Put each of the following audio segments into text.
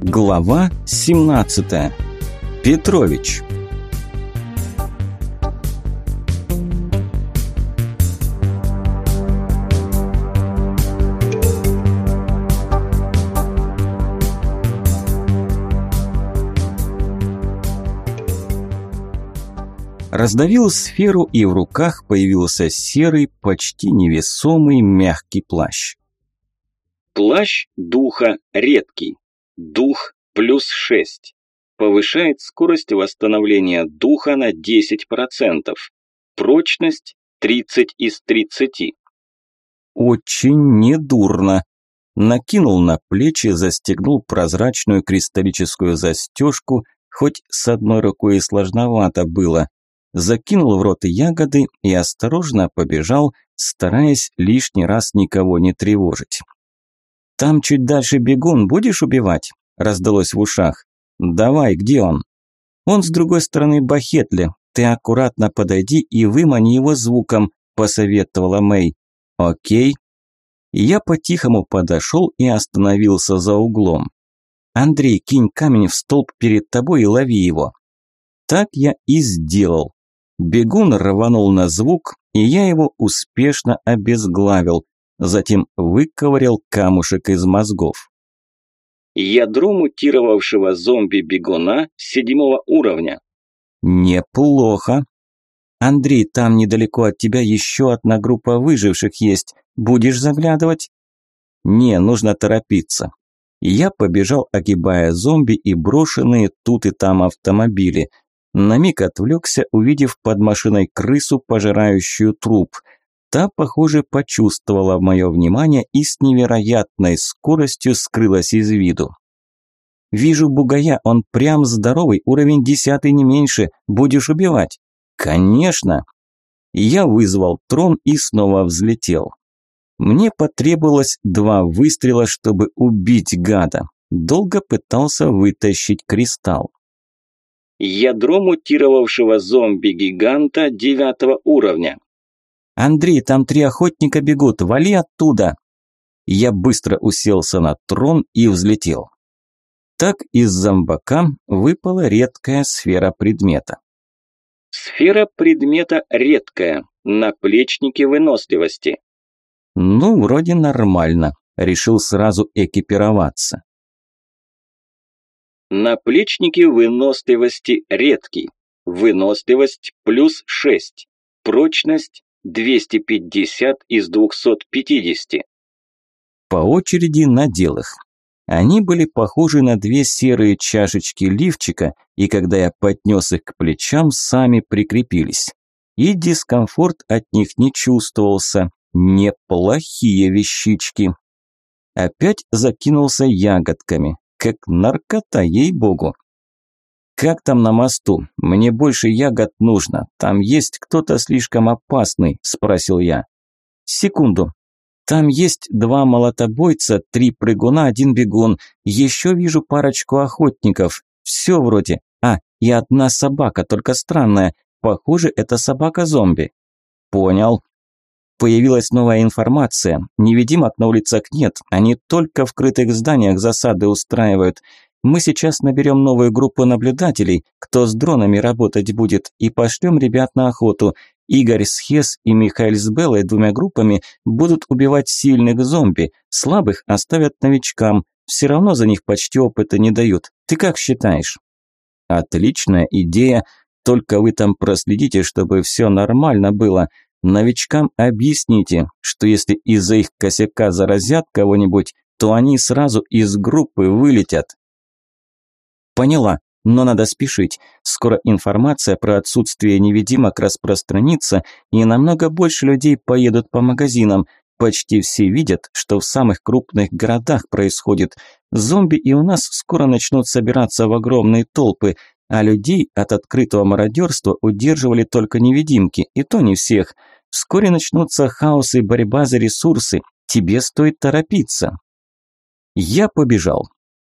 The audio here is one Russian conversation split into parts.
Глава 17. Петрович. Раздавил сферу, и в руках появился серый, почти невесомый мягкий плащ. Плащ духа редкий. Дух плюс 6. Повышает скорость восстановления духа на 10%. Прочность 30 из 30. Очень недурно. Накинул на плечи, застегнул прозрачную кристаллическую застежку, хоть с одной рукой и сложновато было. Закинул в рот ягоды и осторожно побежал, стараясь лишний раз никого не тревожить. «Там чуть дальше бегун, будешь убивать?» – раздалось в ушах. «Давай, где он?» «Он с другой стороны Бахетли. Ты аккуратно подойди и вымани его звуком», – посоветовала Мэй. «Окей». Я по-тихому подошел и остановился за углом. «Андрей, кинь камень в столб перед тобой и лови его». Так я и сделал. Бегун рванул на звук, и я его успешно обезглавил затем выковырял камушек из мозгов. Ядро мутировавшего зомби-бегуна седьмого уровня. Неплохо. Андрей, там недалеко от тебя еще одна группа выживших есть. Будешь заглядывать? Не, нужно торопиться. Я побежал, огибая зомби и брошенные тут и там автомобили. На миг отвлекся, увидев под машиной крысу, пожирающую труп – Та, похоже, почувствовала мое внимание и с невероятной скоростью скрылась из виду. «Вижу бугая, он прям здоровый, уровень десятый не меньше. Будешь убивать?» «Конечно!» Я вызвал трон и снова взлетел. Мне потребовалось два выстрела, чтобы убить гада. Долго пытался вытащить кристалл. Ядро мутировавшего зомби-гиганта девятого уровня. «Андрей, там три охотника бегут, вали оттуда!» Я быстро уселся на трон и взлетел. Так из зомбака выпала редкая сфера предмета. Сфера предмета редкая, наплечники выносливости. Ну, вроде нормально. Решил сразу экипироваться. Наплечники выносливости редкий. Выносливость плюс 6. Прочность 250 из 250. По очереди надел их. Они были похожи на две серые чашечки лифчика, и когда я поднес их к плечам, сами прикрепились. И дискомфорт от них не чувствовался. Неплохие вещички. Опять закинулся ягодками. Как наркота, ей-богу. «Как там на мосту? Мне больше ягод нужно. Там есть кто-то слишком опасный», – спросил я. «Секунду. Там есть два молотобойца, три прыгуна, один бегун. Еще вижу парочку охотников. Все вроде. А, и одна собака, только странная. Похоже, это собака-зомби». «Понял», Появилась новая информация. Невидимок на улицах нет, они только в крытых зданиях засады устраивают. Мы сейчас наберем новую группу наблюдателей, кто с дронами работать будет, и пошлем ребят на охоту. Игорь с Хес и Михаил с Беллой двумя группами будут убивать сильных зомби, слабых оставят новичкам. Все равно за них почти опыта не дают. Ты как считаешь? Отличная идея, только вы там проследите, чтобы все нормально было. Новичкам объясните, что если из-за их косяка заразят кого-нибудь, то они сразу из группы вылетят. Поняла, но надо спешить. Скоро информация про отсутствие невидимок распространится, и намного больше людей поедут по магазинам. Почти все видят, что в самых крупных городах происходит. Зомби и у нас скоро начнут собираться в огромные толпы, а людей от открытого мародерства удерживали только невидимки, и то не всех. Вскоре начнутся хаос и борьба за ресурсы. Тебе стоит торопиться. Я побежал.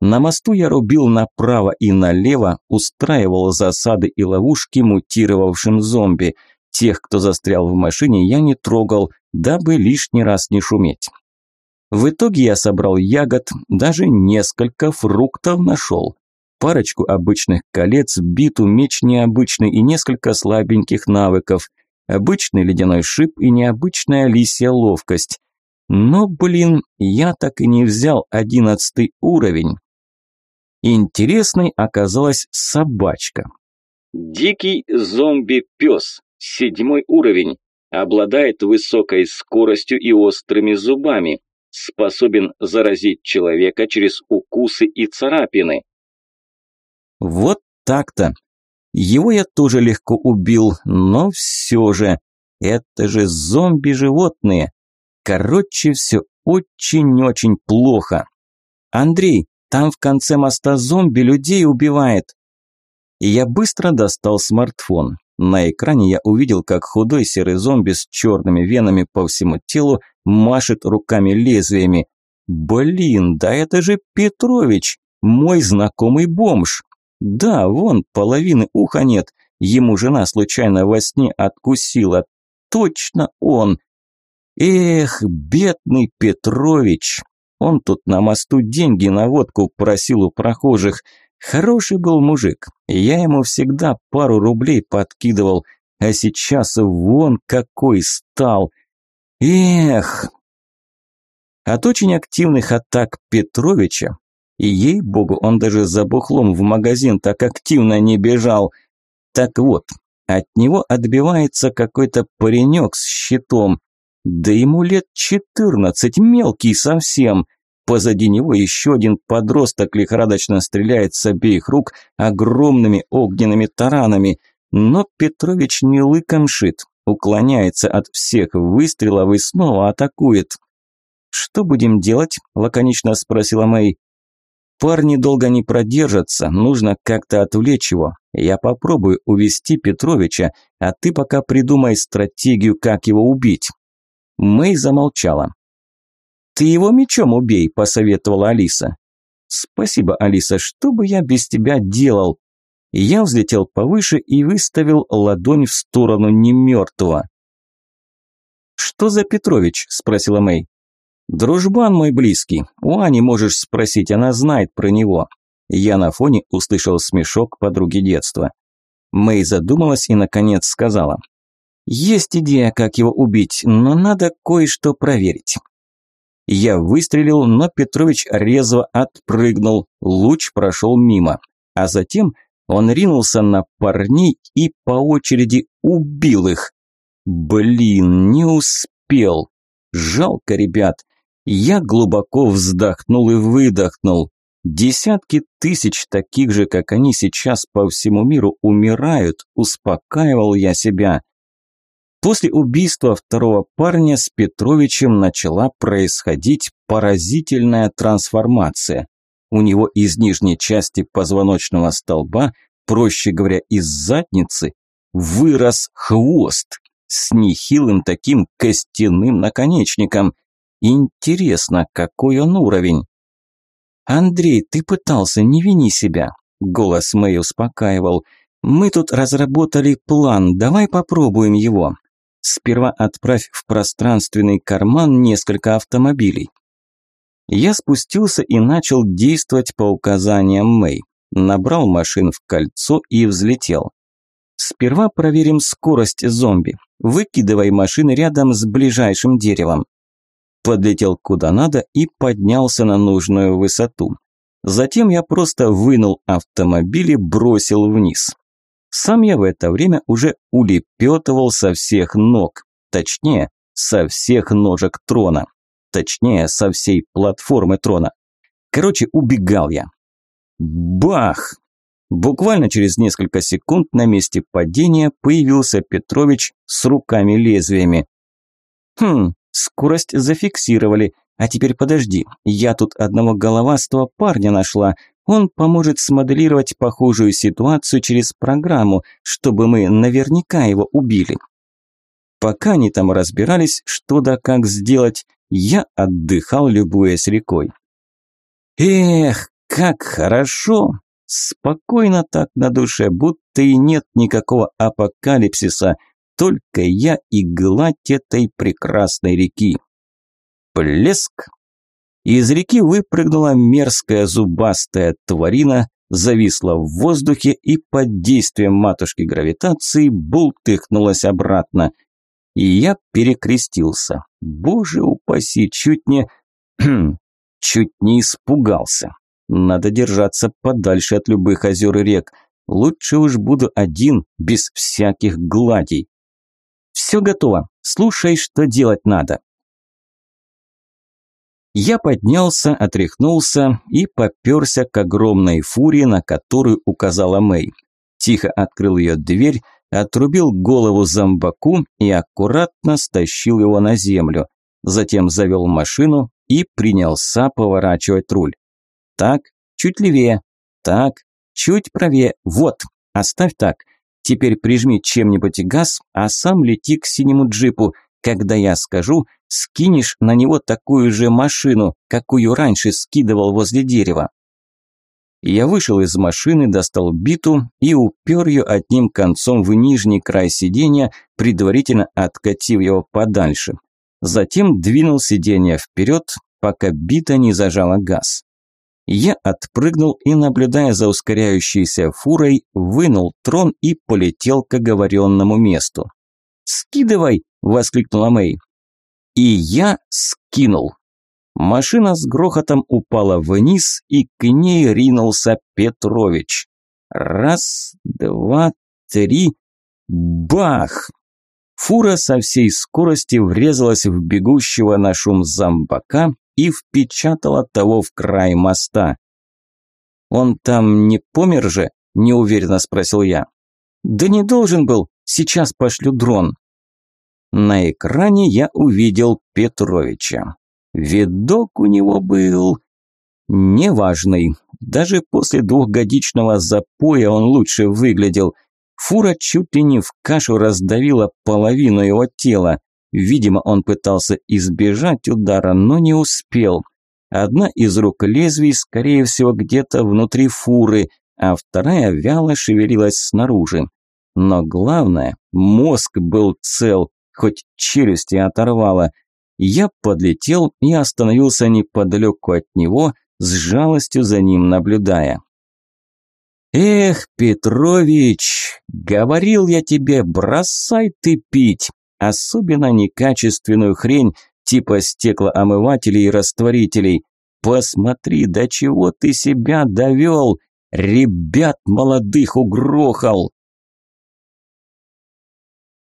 На мосту я рубил направо и налево, устраивал засады и ловушки мутировавшим зомби. Тех, кто застрял в машине, я не трогал, дабы лишний раз не шуметь. В итоге я собрал ягод, даже несколько фруктов нашел. Парочку обычных колец, биту, меч необычный и несколько слабеньких навыков. Обычный ледяной шип и необычная лисья ловкость. Но, блин, я так и не взял одиннадцатый уровень. Интересной оказалась собачка. Дикий зомби-пес, седьмой уровень, обладает высокой скоростью и острыми зубами, способен заразить человека через укусы и царапины. Вот так-то. Его я тоже легко убил, но все же, это же зомби-животные. Короче, все очень-очень плохо. Андрей, там в конце моста зомби людей убивает. И я быстро достал смартфон. На экране я увидел, как худой серый зомби с черными венами по всему телу машет руками лезвиями. Блин, да это же Петрович, мой знакомый бомж. Да, вон, половины уха нет. Ему жена случайно во сне откусила. Точно он. Эх, бедный Петрович. Он тут на мосту деньги на водку просил у прохожих. Хороший был мужик. Я ему всегда пару рублей подкидывал. А сейчас вон какой стал. Эх. От очень активных атак Петровича и ей-богу, он даже за бухлом в магазин так активно не бежал. Так вот, от него отбивается какой-то паренек с щитом. Да ему лет четырнадцать, мелкий совсем. Позади него еще один подросток лихорадочно стреляет с обеих рук огромными огненными таранами. Но Петрович не лыком шит, уклоняется от всех выстрелов и снова атакует. «Что будем делать?» – лаконично спросила Мэй. Парни долго не продержатся, нужно как-то отвлечь его. Я попробую увести Петровича, а ты пока придумай стратегию, как его убить». Мэй замолчала. «Ты его мечом убей», – посоветовала Алиса. «Спасибо, Алиса, что бы я без тебя делал?» Я взлетел повыше и выставил ладонь в сторону немертвого. «Что за Петрович?» – спросила Мэй. «Дружбан мой близкий, у Ани можешь спросить, она знает про него». Я на фоне услышал смешок подруги детства. Мэй задумалась и, наконец, сказала. «Есть идея, как его убить, но надо кое-что проверить». Я выстрелил, но Петрович резво отпрыгнул, луч прошел мимо. А затем он ринулся на парней и по очереди убил их. Блин, не успел. Жалко ребят. Я глубоко вздохнул и выдохнул. Десятки тысяч таких же, как они сейчас по всему миру умирают, успокаивал я себя. После убийства второго парня с Петровичем начала происходить поразительная трансформация. У него из нижней части позвоночного столба, проще говоря, из задницы, вырос хвост с нехилым таким костяным наконечником – Интересно, какой он уровень? «Андрей, ты пытался, не вини себя», – голос Мэй успокаивал. «Мы тут разработали план, давай попробуем его. Сперва отправь в пространственный карман несколько автомобилей». Я спустился и начал действовать по указаниям Мэй. Набрал машин в кольцо и взлетел. Сперва проверим скорость зомби. Выкидывай машины рядом с ближайшим деревом подлетел куда надо и поднялся на нужную высоту. Затем я просто вынул автомобиль и бросил вниз. Сам я в это время уже улепетывал со всех ног, точнее, со всех ножек трона, точнее, со всей платформы трона. Короче, убегал я. Бах! Буквально через несколько секунд на месте падения появился Петрович с руками-лезвиями. Хм, Скорость зафиксировали. А теперь подожди, я тут одного головастого парня нашла. Он поможет смоделировать похожую ситуацию через программу, чтобы мы наверняка его убили. Пока они там разбирались, что да как сделать, я отдыхал, любуясь рекой. Эх, как хорошо! Спокойно так на душе, будто и нет никакого апокалипсиса – только я и гладь этой прекрасной реки. Плеск! Из реки выпрыгнула мерзкая зубастая тварина, зависла в воздухе и под действием матушки гравитации бултыхнулась обратно. И я перекрестился. Боже упаси, чуть не... чуть не испугался. Надо держаться подальше от любых озер и рек. Лучше уж буду один, без всяких гладей. Все готово. Слушай, что делать надо. Я поднялся, отряхнулся и попёрся к огромной фуре, на которую указала Мэй. Тихо открыл ее дверь, отрубил голову зомбаку и аккуратно стащил его на землю. Затем завел машину и принялся поворачивать руль. Так, чуть левее. Так, чуть правее. Вот, оставь так. Теперь прижми чем-нибудь газ, а сам лети к синему джипу. Когда я скажу, скинешь на него такую же машину, какую раньше скидывал возле дерева. Я вышел из машины, достал биту и упер ее одним концом в нижний край сиденья, предварительно откатив его подальше. Затем двинул сиденье вперед, пока бита не зажала газ. Я отпрыгнул и, наблюдая за ускоряющейся фурой, вынул трон и полетел к оговоренному месту. «Скидывай!» – воскликнула Мэй. И я скинул. Машина с грохотом упала вниз, и к ней ринулся Петрович. Раз, два, три, бах! Фура со всей скорости врезалась в бегущего на шум зомбака и впечатала того в край моста. «Он там не помер же?» – неуверенно спросил я. «Да не должен был, сейчас пошлю дрон». На экране я увидел Петровича. Видок у него был неважный. Даже после двухгодичного запоя он лучше выглядел. Фура чуть ли не в кашу раздавила половину его тела. Видимо, он пытался избежать удара, но не успел. Одна из рук лезвий, скорее всего, где-то внутри фуры, а вторая вяло шевелилась снаружи. Но главное, мозг был цел, хоть челюсти оторвало. Я подлетел и остановился неподалеку от него, с жалостью за ним наблюдая. «Эх, Петрович, говорил я тебе, бросай ты пить, особенно некачественную хрень типа стеклоомывателей и растворителей. Посмотри, до чего ты себя довел, ребят молодых угрохал!»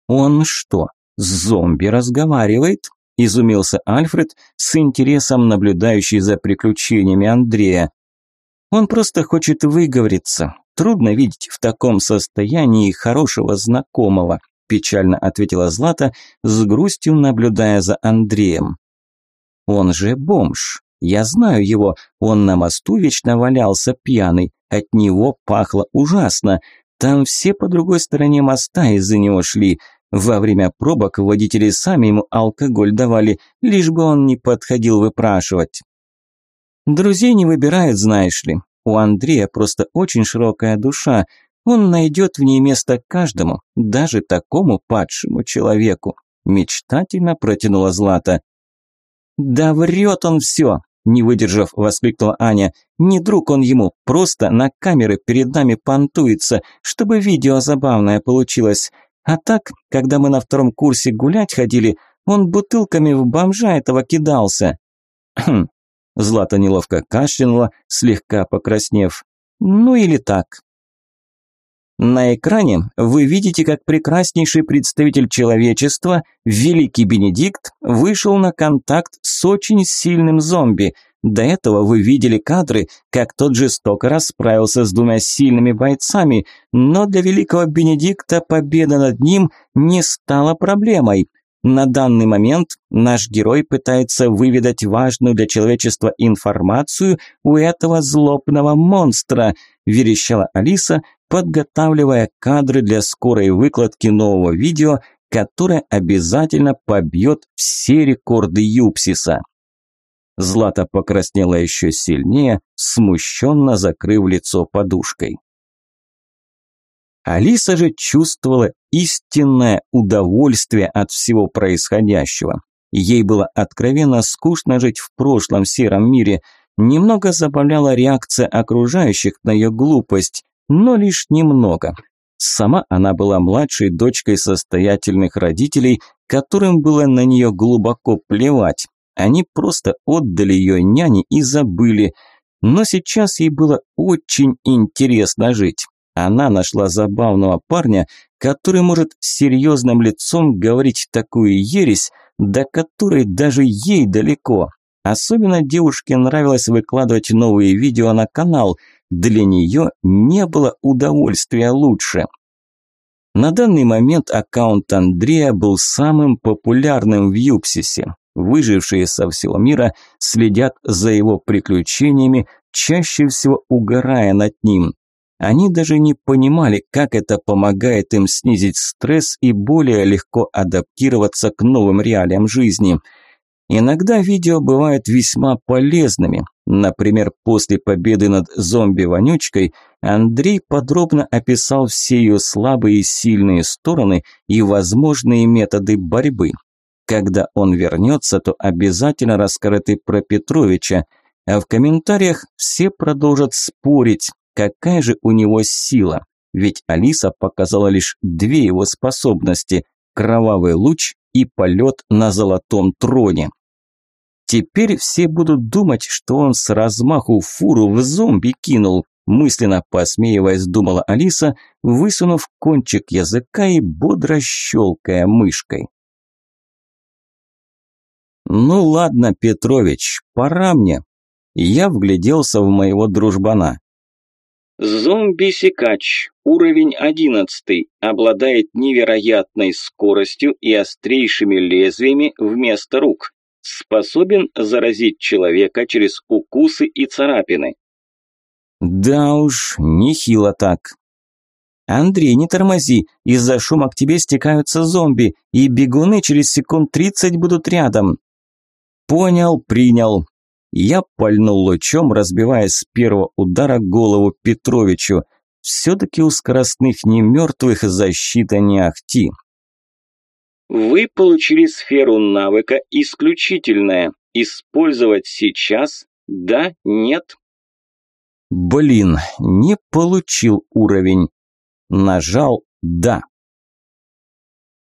«Он что, с зомби разговаривает?» – изумился Альфред, с интересом наблюдающий за приключениями Андрея. «Он просто хочет выговориться. Трудно видеть в таком состоянии хорошего знакомого», – печально ответила Злата, с грустью наблюдая за Андреем. «Он же бомж. Я знаю его. Он на мосту вечно валялся пьяный. От него пахло ужасно. Там все по другой стороне моста из-за него шли. Во время пробок водители сами ему алкоголь давали, лишь бы он не подходил выпрашивать. Друзей не выбирают, знаешь ли. У Андрея просто очень широкая душа. Он найдет в ней место каждому, даже такому падшему человеку. Мечтательно протянула Злата. «Да врет он все!» Не выдержав, воскликнула Аня. «Не друг он ему, просто на камеры перед нами понтуется, чтобы видео забавное получилось. А так, когда мы на втором курсе гулять ходили, он бутылками в бомжа этого кидался. Хм. Злата неловко кашлянула, слегка покраснев. Ну или так. На экране вы видите, как прекраснейший представитель человечества, Великий Бенедикт, вышел на контакт с очень сильным зомби – до этого вы видели кадры, как тот жестоко расправился с двумя сильными бойцами, но для великого Бенедикта победа над ним не стала проблемой. На данный момент наш герой пытается выведать важную для человечества информацию у этого злобного монстра, верещала Алиса, подготавливая кадры для скорой выкладки нового видео, которое обязательно побьет все рекорды Юпсиса. Злата покраснела еще сильнее, смущенно закрыв лицо подушкой. Алиса же чувствовала истинное удовольствие от всего происходящего. Ей было откровенно скучно жить в прошлом сером мире. Немного забавляла реакция окружающих на ее глупость, но лишь немного. Сама она была младшей дочкой состоятельных родителей, которым было на нее глубоко плевать. Они просто отдали ее няне и забыли. Но сейчас ей было очень интересно жить. Она нашла забавного парня, который может серьезным лицом говорить такую ересь, до которой даже ей далеко. Особенно девушке нравилось выкладывать новые видео на канал. Для нее не было удовольствия лучше. На данный момент аккаунт Андрея был самым популярным в Юпсисе. Выжившие со всего мира следят за его приключениями, чаще всего угорая над ним. Они даже не понимали, как это помогает им снизить стресс и более легко адаптироваться к новым реалиям жизни. Иногда видео бывают весьма полезными. Например, после победы над зомби-вонючкой Андрей подробно описал все ее слабые и сильные стороны и возможные методы борьбы. Когда он вернется, то обязательно расскажет и про Петровича, а в комментариях все продолжат спорить, Какая же у него сила? Ведь Алиса показала лишь две его способности – кровавый луч и полет на золотом троне. Теперь все будут думать, что он с размаху фуру в зомби кинул, мысленно посмеиваясь, думала Алиса, высунув кончик языка и бодро щелкая мышкой. «Ну ладно, Петрович, пора мне». Я вгляделся в моего дружбана. Зомби-секач, уровень 11, обладает невероятной скоростью и острейшими лезвиями вместо рук. Способен заразить человека через укусы и царапины. Да уж, нехило так. Андрей, не тормози, из-за шума к тебе стекаются зомби, и бегуны через секунд 30 будут рядом. Понял, принял. Я пальнул лучом, разбивая с первого удара голову Петровичу. Все-таки у скоростных немертвых защита не ахти. Вы получили сферу навыка исключительная. Использовать сейчас? Да? Нет? Блин, не получил уровень. Нажал «Да».